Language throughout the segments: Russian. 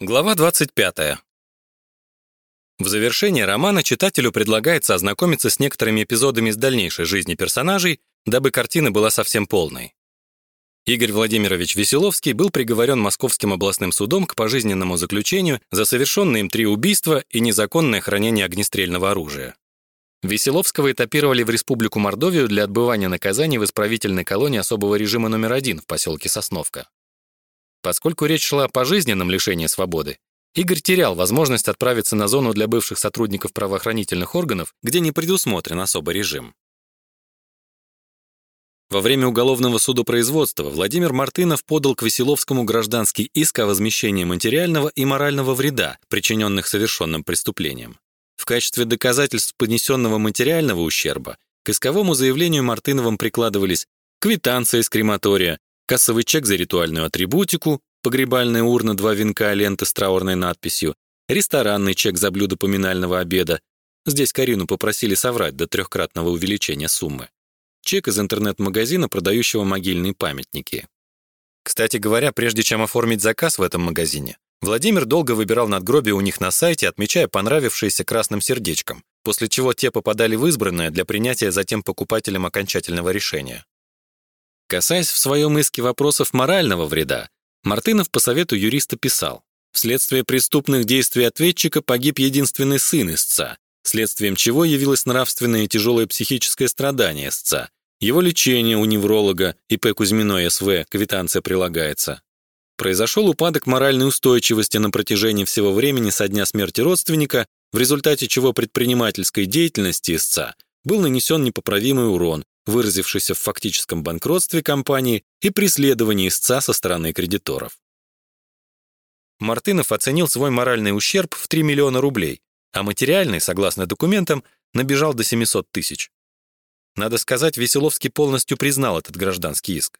Глава 25. В завершении романа читателю предлагается ознакомиться с некоторыми эпизодами из дальнейшей жизни персонажей, дабы картина была совсем полной. Игорь Владимирович Веселовский был приговорен Московским областным судом к пожизненному заключению за совершенные им три убийства и незаконное хранение огнестрельного оружия. Веселовского этапировали в Республику Мордовию для отбывания наказаний в исправительной колонии особого режима номер один в поселке Сосновка. Поскольку речь шла о пожизненном лишении свободы, Игорь терял возможность отправиться на зону для бывших сотрудников правоохранительных органов, где не предусмотрен особый режим. Во время уголовного судопроизводства Владимир Мартынов подал к Веселовскому гражданский иск о возмещении материального и морального вреда, причиненных совершенным преступлением. В качестве доказательств понесенного материального ущерба к исковому заявлению Мартыновым прикладывались квитанция из крематория, кассовый чек за ритуальную атрибутику, погребальная урна, два венка, лента с траурной надписью, ресторанный чек за блюдо поминального обеда. Здесь Карину попросили соврать до трехкратного увеличения суммы. Чек из интернет-магазина, продающего могильные памятники. Кстати говоря, прежде чем оформить заказ в этом магазине, Владимир долго выбирал надгробия у них на сайте, отмечая понравившиеся красным сердечком, после чего те попадали в избранное для принятия затем покупателем окончательного решения. Касаясь в своем иске вопросов морального вреда, Мартынов по совету юриста писал: "Вследствие преступных действий ответчика погиб единственный сын истца, следствием чего явилось нравственное и тяжелое психическое страдание истца. Его лечение у невролога ИП Кузьминой СВ, квитанция прилагается. Произошел упадок моральной устойчивости на протяжении всего времени со дня смерти родственника, в результате чего предпринимательской деятельности истца был нанесен непоправимый урон, выразившийся в фактическом банкротстве компании и преследовании истца со стороны кредиторов. Мартынов оценил свой моральный ущерб в 3 миллиона рублей, а материальный, согласно документам, набежал до 700 тысяч. Надо сказать, Веселовский полностью признал этот гражданский иск.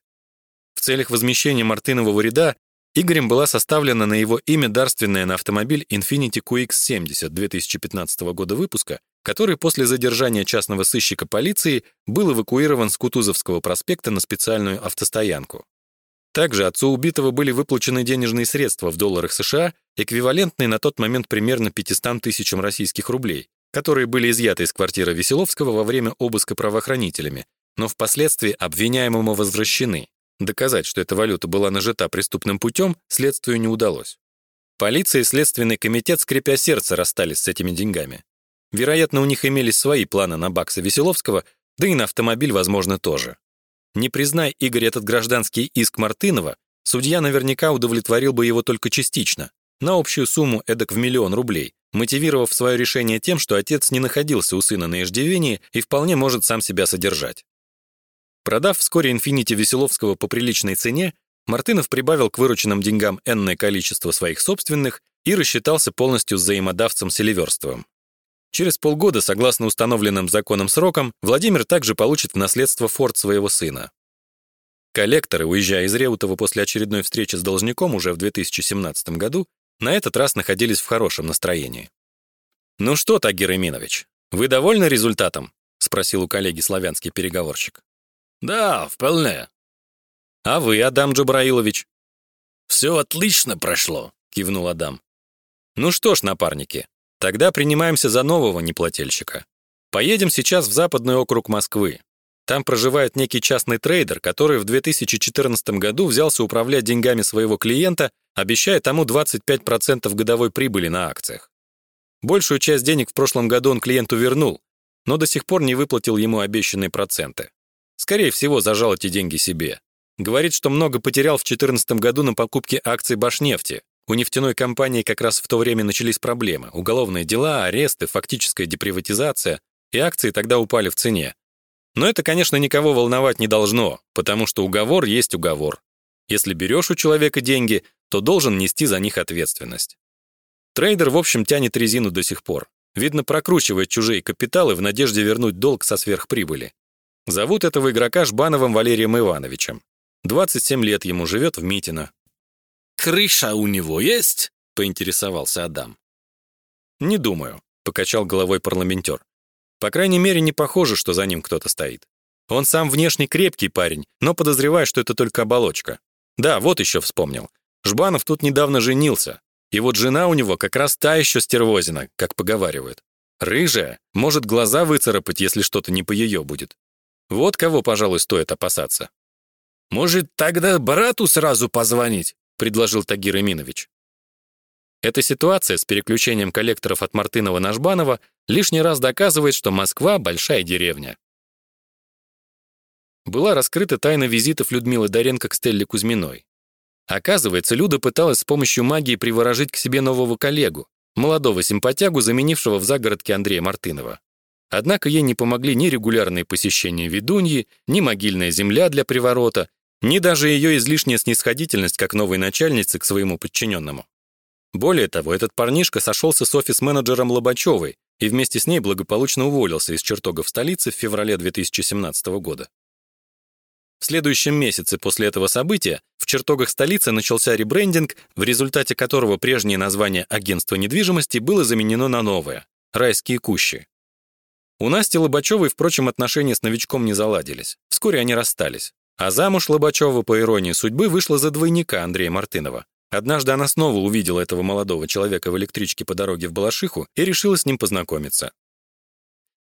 В целях возмещения Мартынового вреда Игорем была составлена на его имя дарственная на автомобиль Infiniti QX70 2015 года выпуска который после задержания частного сыщика полиции был эвакуирован с Кутузовского проспекта на специальную автостоянку. Также отцу убитого были выплачены денежные средства в долларах США, эквивалентные на тот момент примерно 500 тысячам российских рублей, которые были изъяты из квартиры Веселовского во время обыска правоохранителями, но впоследствии обвиняемому возвращены. Доказать, что эта валюта была нажита преступным путем, следствию не удалось. Полиция и следственный комитет, скрипя сердце, расстались с этими деньгами. Вероятно, у них имелись свои планы на Бакса Веселовского, да и на автомобиль, возможно, тоже. Не признай Игорь этот гражданский иск Мартынова, судья наверняка удовлетворил бы его только частично, на общую сумму эдак в миллион рублей, мотивировав свое решение тем, что отец не находился у сына на иждивении и вполне может сам себя содержать. Продав вскоре «Инфинити» Веселовского по приличной цене, Мартынов прибавил к вырученным деньгам энное количество своих собственных и рассчитался полностью с взаимодавцем Селиверстовым. Через полгода, согласно установленным законом срокам, Владимир также получит в наследство форт своего сына. Коллекторы, уезжая из Реутова после очередной встречи с должником уже в 2017 году, на этот раз находились в хорошем настроении. «Ну что, Тагир Эминович, вы довольны результатом?» — спросил у коллеги славянский переговорщик. «Да, вполне». «А вы, Адам Джабраилович?» «Все отлично прошло», — кивнул Адам. «Ну что ж, напарники, Тогда принимаемся за нового неплательщика. Поедем сейчас в западный округ Москвы. Там проживает некий частный трейдер, который в 2014 году взялся управлять деньгами своего клиента, обещая тому 25% годовой прибыли на акциях. Большую часть денег в прошлом году он клиенту вернул, но до сих пор не выплатил ему обещанные проценты. Скорее всего, зажал эти деньги себе. Говорит, что много потерял в 2014 году на покупке акций Башнефти, у нефтяной компании как раз в то время начались проблемы. Уголовные дела, аресты, фактическая деприватизация, и акции тогда упали в цене. Но это, конечно, никого волновать не должно, потому что уговор есть уговор. Если берешь у человека деньги, то должен нести за них ответственность. Трейдер, в общем, тянет резину до сих пор. Видно, прокручивает чужие капиталы в надежде вернуть долг со сверхприбыли. Зовут этого игрока Жбановым Валерием Ивановичем. 27 лет ему живет в Митино, крыша у него есть?» — поинтересовался Адам. «Не думаю», — покачал головой парламентер. «По крайней мере, не похоже, что за ним кто-то стоит. Он сам внешне крепкий парень, но подозреваю, что это только оболочка. Да, вот еще вспомнил. Жбанов тут недавно женился. И вот жена у него как раз та еще стервозина, как поговаривают. Рыжая, может глаза выцарапать, если что-то не по ее будет. Вот кого, пожалуй, стоит опасаться. «Может, тогда брату сразу позвонить?» — предложил Тагир Эминович. Эта ситуация с переключением коллекторов от Мартынова на Жбанова лишний раз доказывает, что Москва — большая деревня. Была раскрыта тайна визитов Людмилы Доренко к Стелле Кузьминой. Оказывается, Люда пыталась с помощью магии приворожить к себе нового коллегу, молодого симпатягу, заменившего в загородке Андрея Мартынова. Однако ей не помогли ни регулярные посещения ведуньи, ни могильная земля для приворота, ни даже ее излишняя снисходительность как новой начальницы к своему подчиненному. Более того, этот парнишка сошелся с офис-менеджером Лобачевой и вместе с ней благополучно уволился из чертогов столицы в феврале 2017 года. В следующем месяце после этого события в чертогах столицы начался ребрендинг, в результате которого прежнее название агентства недвижимости было заменено на новое Райские кущи. У Насти Лобачевой, впрочем, отношения с новичком не заладились. Вскоре они расстались. А замуж Лобачева, по иронии судьбы, вышла за двойника Андрея Мартынова. Однажды она снова увидела этого молодого человека в электричке по дороге в Балашиху и решила с ним познакомиться.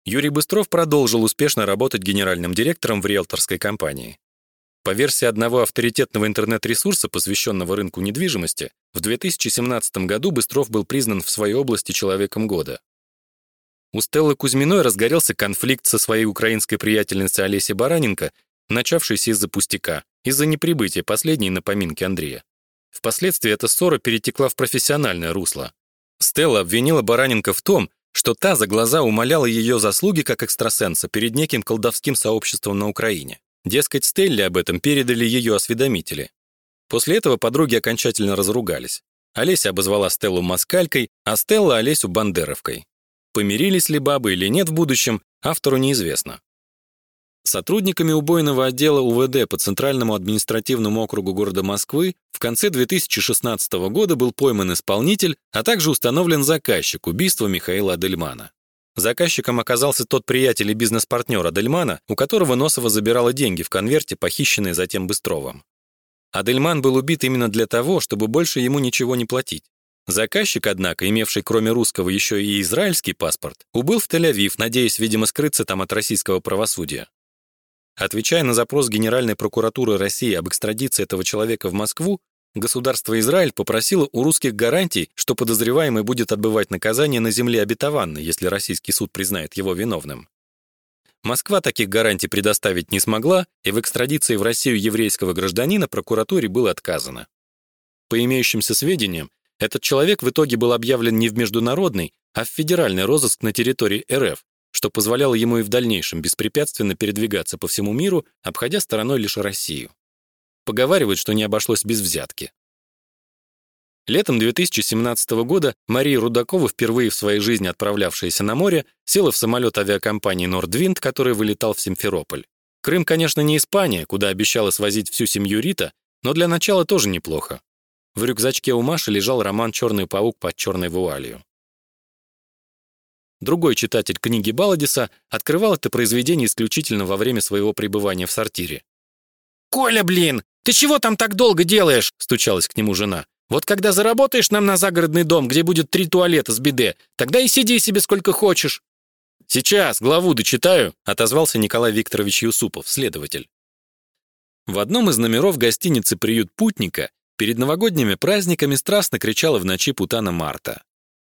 Юрий Быстров продолжил успешно работать генеральным директором в риэлторской компании. По версии одного авторитетного интернет-ресурса, посвященного рынку недвижимости, в 2017 году Быстров был признан в своей области человеком года. У Стеллы Кузьминой разгорелся конфликт со своей украинской приятельницей Олесей Бараненко, начавшийся из-за пустяка, из-за неприбытия последней на поминки Андрея. Впоследствии эта ссора перетекла в профессиональное русло. Стелла обвинила Бараненко в том, что та за глаза умоляла ее заслуги как экстрасенса перед неким колдовским сообществом на Украине. Дескать, Стелле об этом передали ее осведомители. После этого подруги окончательно разругались. Олеся обозвала Стеллу москалькой, а Стелла Олесю бандеровкой. Помирились ли бабы или нет в будущем, автору неизвестно. Сотрудниками убойного отдела УВД по Центральному административному округу города Москвы в конце 2016 года был пойман исполнитель, а также установлен заказчик убийства Михаила Адельмана. Заказчиком оказался тот приятель и бизнес-партнер Адельмана, у которого Носова забирала деньги в конверте, похищенные затем Быстровым. Адельман был убит именно для того, чтобы больше ему ничего не платить. Заказчик, однако, имевший кроме русского еще и израильский паспорт, убыл в Тель-Авив, надеясь, видимо, скрыться там от российского правосудия. Отвечая на запрос Генеральной прокуратуры России об экстрадиции этого человека в Москву, Государство Израиль попросило у русских гарантий, что подозреваемый будет отбывать наказание на земле обетованной, если российский суд признает его виновным. Москва таких гарантий предоставить не смогла, и в экстрадиции в Россию еврейского гражданина прокуратуре было отказано. По имеющимся сведениям, этот человек в итоге был объявлен не в международный, а в федеральный розыск на территории РФ, что позволяло ему и в дальнейшем беспрепятственно передвигаться по всему миру, обходя стороной лишь Россию. Поговаривают, что не обошлось без взятки. Летом 2017 года Мария Рудакова, впервые в своей жизни отправлявшаяся на море, села в самолет авиакомпании Нордвинд, который вылетал в Симферополь. Крым, конечно, не Испания, куда обещала свозить всю семью Рита, но для начала тоже неплохо. В рюкзачке у Маши лежал роман «Черный паук под черной вуалью». Другой читатель книги Баладиса открывал это произведение исключительно во время своего пребывания в сортире. «Коля, блин, «Ты чего там так долго делаешь?» — стучалась к нему жена. «Вот когда заработаешь нам на загородный дом, где будет три туалета с биде, тогда и сиди себе сколько хочешь». «Сейчас, главу дочитаю», — отозвался Николай Викторович Юсупов, следователь. В одном из номеров гостиницы «Приют путника» перед новогодними праздниками страстно кричала в ночи Путана Марта.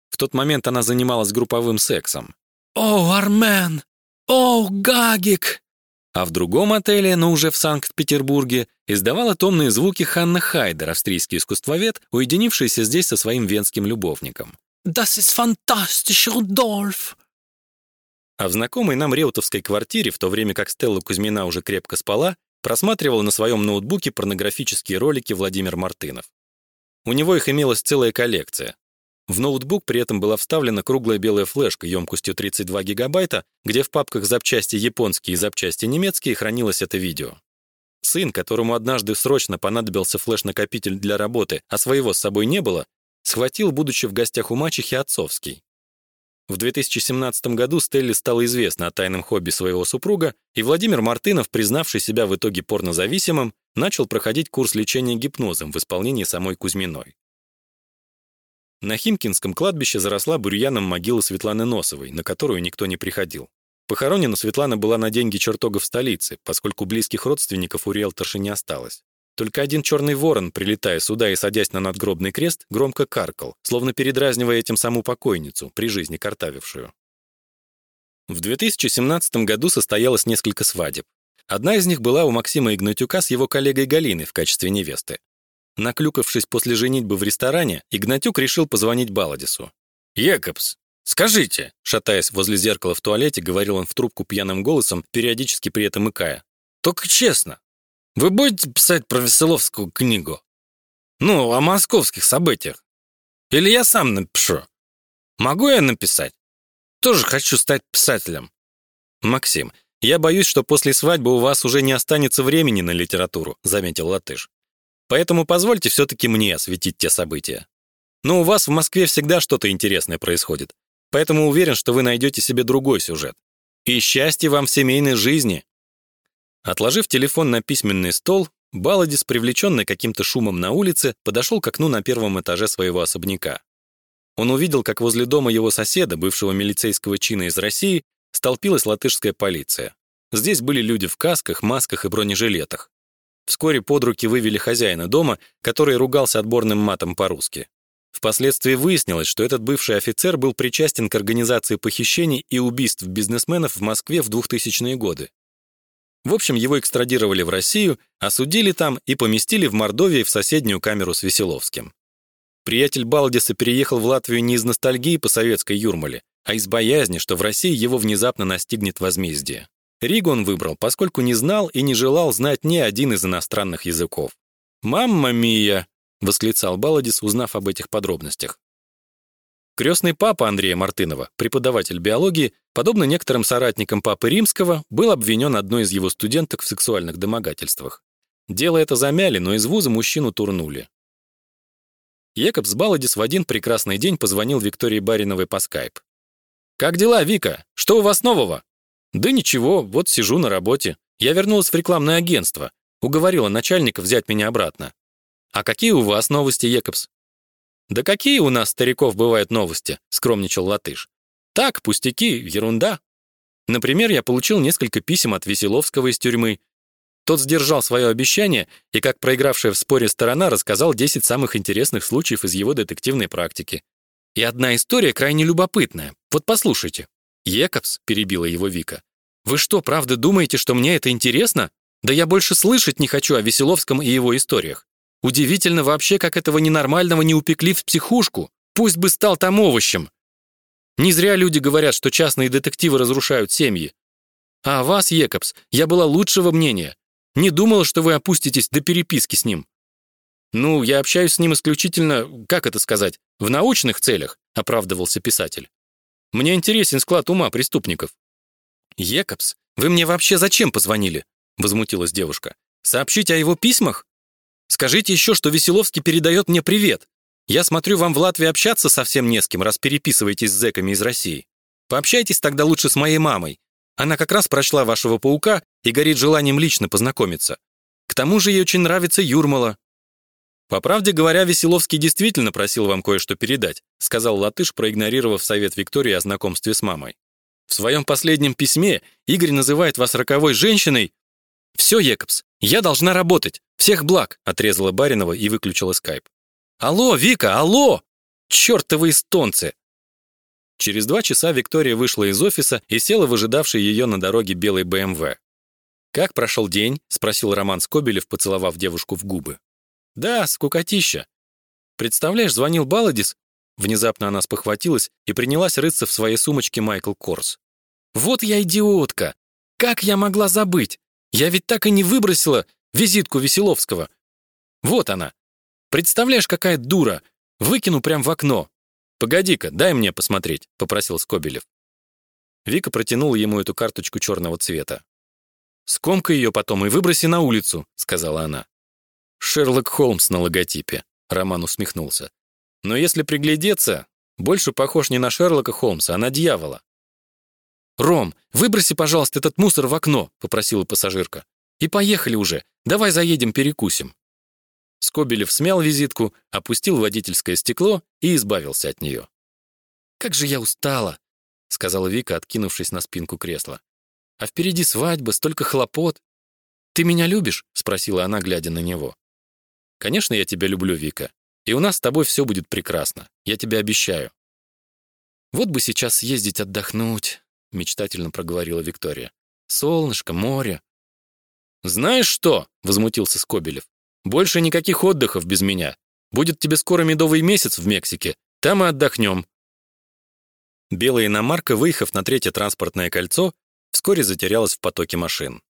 В тот момент она занималась групповым сексом. «О, Армен! О, Гагик!» А в другом отеле, но уже в Санкт-Петербурге, издавала томные звуки Ханна Хайдер, австрийский искусствовед, уединившийся здесь со своим венским любовником. «Das ist fantastisch, Рудольф!» А в знакомой нам реутовской квартире, в то время как Стелла Кузьмина уже крепко спала, просматривал на своем ноутбуке порнографические ролики Владимир Мартынов. У него их имелась целая коллекция. В ноутбук при этом была вставлена круглая белая флешка емкостью 32 гигабайта, где в папках запчасти японские и запчасти немецкие хранилось это видео. Сын, которому однажды срочно понадобился флеш-накопитель для работы, а своего с собой не было, схватил, будучи в гостях у мачехи, отцовский. В 2017 году Стелле стало известно о тайном хобби своего супруга, и Владимир Мартынов, признавший себя в итоге порнозависимым, начал проходить курс лечения гипнозом в исполнении самой Кузьминой. На Химкинском кладбище заросла бурьяном могила Светланы Носовой, на которую никто не приходил. Похоронена Светлана была на деньги чертога в столице, поскольку близких родственников у риэлторши не осталось. Только один черный ворон, прилетая сюда и садясь на надгробный крест, громко каркал, словно передразнивая этим саму покойницу, при жизни картавившую. В 2017 году состоялось несколько свадеб. Одна из них была у Максима Игнатюка с его коллегой Галиной в качестве невесты. Наклюкавшись после женитьбы в ресторане, Игнатюк решил позвонить Баладису. «Якобс, скажите!» Шатаясь возле зеркала в туалете, говорил он в трубку пьяным голосом, периодически при этом икая. «Только честно, вы будете писать про Веселовскую книгу? Ну, о московских событиях. Или я сам напишу? Могу я написать? Тоже хочу стать писателем. Максим, я боюсь, что после свадьбы у вас уже не останется времени на литературу, заметил Латыш. Поэтому позвольте все таки мне осветить те события. Но у вас в Москве всегда что-то интересное происходит. Поэтому уверен, что вы найдете себе другой сюжет. И счастье вам в семейной жизни, Отложив телефон на письменный стол, Баладис, привлеченный каким-то шумом на улице, подошел к окну на первом этаже своего особняка. Он увидел, как возле дома его соседа, бывшего милицейского чина из России, столпилась латышская полиция. Здесь были люди в касках, масках и бронежилетах. Вскоре под руки вывели хозяина дома, который ругался отборным матом по-русски. Впоследствии выяснилось, что этот бывший офицер был причастен к организации похищений и убийств бизнесменов в Москве в 2000-е годы. В общем, его экстрадировали в Россию, осудили там и поместили в Мордовии в соседнюю камеру с Веселовским. Приятель Балдиса переехал в Латвию не из ностальгии по советской Юрмале, а из боязни, что в России его внезапно настигнет возмездие. Ригу он выбрал, поскольку не знал и не желал знать ни один из иностранных языков. «Мамма мия!» — восклицал Баладис, узнав об этих подробностях. Крестный папа Андрея Мартынова, преподаватель биологии, подобно некоторым соратникам папы Римского, был обвинен одной из его студенток в сексуальных домогательствах. Дело это замяли, но из вуза мужчину турнули. Екобс Баладис в один прекрасный день позвонил Виктории Бариновой по скайп. «Как дела, Вика? Что у вас нового?» «Да ничего, вот сижу на работе. Я вернулась в рекламное агентство. Уговорила начальника взять меня обратно». «А какие у вас новости, Екобс?» «Да какие у нас, стариков, бывают новости?» — скромничал латыш. «Так, пустяки, ерунда. Например, я получил несколько писем от Веселовского из тюрьмы. Тот сдержал свое обещание и, как проигравшая в споре сторона, рассказал 10 самых интересных случаев из его детективной практики. И одна история крайне любопытная. Вот послушайте. «Екобс», — перебила его Вика, — «вы что, правда думаете, что мне это интересно? Да я больше слышать не хочу о Веселовском и его историях. Удивительно вообще, как этого ненормального не упекли в психушку. Пусть бы стал там овощем. Не зря люди говорят, что частные детективы разрушают семьи. А о вас, Екобс, я была лучшего мнения. Не думала, что вы опуститесь до переписки с ним. Ну, я общаюсь с ним исключительно, как это сказать, в научных целях, оправдывался писатель. Мне интересен склад ума преступников. Екобс, вы мне вообще зачем позвонили? возмутилась девушка. Сообщить о его письмах? Скажите еще, что Веселовский передает мне привет. Я смотрю, вам в Латвии общаться совсем не с кем, раз переписываетесь с зэками из России. Пообщайтесь тогда лучше с моей мамой. Она как раз прочла вашего паука и горит желанием лично познакомиться. К тому же ей очень нравится Юрмала. По правде говоря, Веселовский действительно просил вам кое-что передать, сказал Латыш, проигнорировав совет Виктории о знакомстве с мамой. В своем последнем письме Игорь называет вас роковой женщиной. Все, Екобс, я должна работать. Всех благ, отрезала Баринова и выключила скайп. Алло, Вика, алло! Чёртовы эстонцы! Через два часа Виктория вышла из офиса и села в ожидавший ее на дороге белый БМВ. «Как прошел день?» — спросил Роман Скобелев, поцеловав девушку в губы. «Да, скукотища. Представляешь, звонил Баладис?» Внезапно она спохватилась и принялась рыться в своей сумочке Майкл Корс. «Вот я идиотка! Как я могла забыть? Я ведь так и не выбросила визитку Веселовского. Вот она. Представляешь, какая дура. Выкину прям в окно. Погоди-ка, дай мне посмотреть, попросил Скобелев. Вика протянула ему эту карточку черного цвета. «Скомкай ее потом и выброси на улицу», — сказала она. «Шерлок Холмс на логотипе», — Роман усмехнулся. «Но если приглядеться, больше похож не на Шерлока Холмса, а на дьявола». «Ром, выброси, пожалуйста, этот мусор в окно», — попросила пассажирка. «И поехали уже. Давай заедем перекусим». Скобелев смял визитку, опустил водительское стекло и избавился от нее. «Как же я устала!» — сказала Вика, откинувшись на спинку кресла. «А впереди свадьба, столько хлопот. Ты меня любишь?» — спросила она, глядя на него. «Конечно, я тебя люблю, Вика. И у нас с тобой все будет прекрасно. Я тебе обещаю». «Вот бы сейчас съездить отдохнуть», — мечтательно проговорила Виктория. «Солнышко, море». «Знаешь что?» — возмутился Скобелев. «Больше никаких отдыхов без меня. Будет тебе скоро медовый месяц в Мексике. Там и отдохнем». Белая иномарка, выехав на третье транспортное кольцо, вскоре затерялась в потоке машин.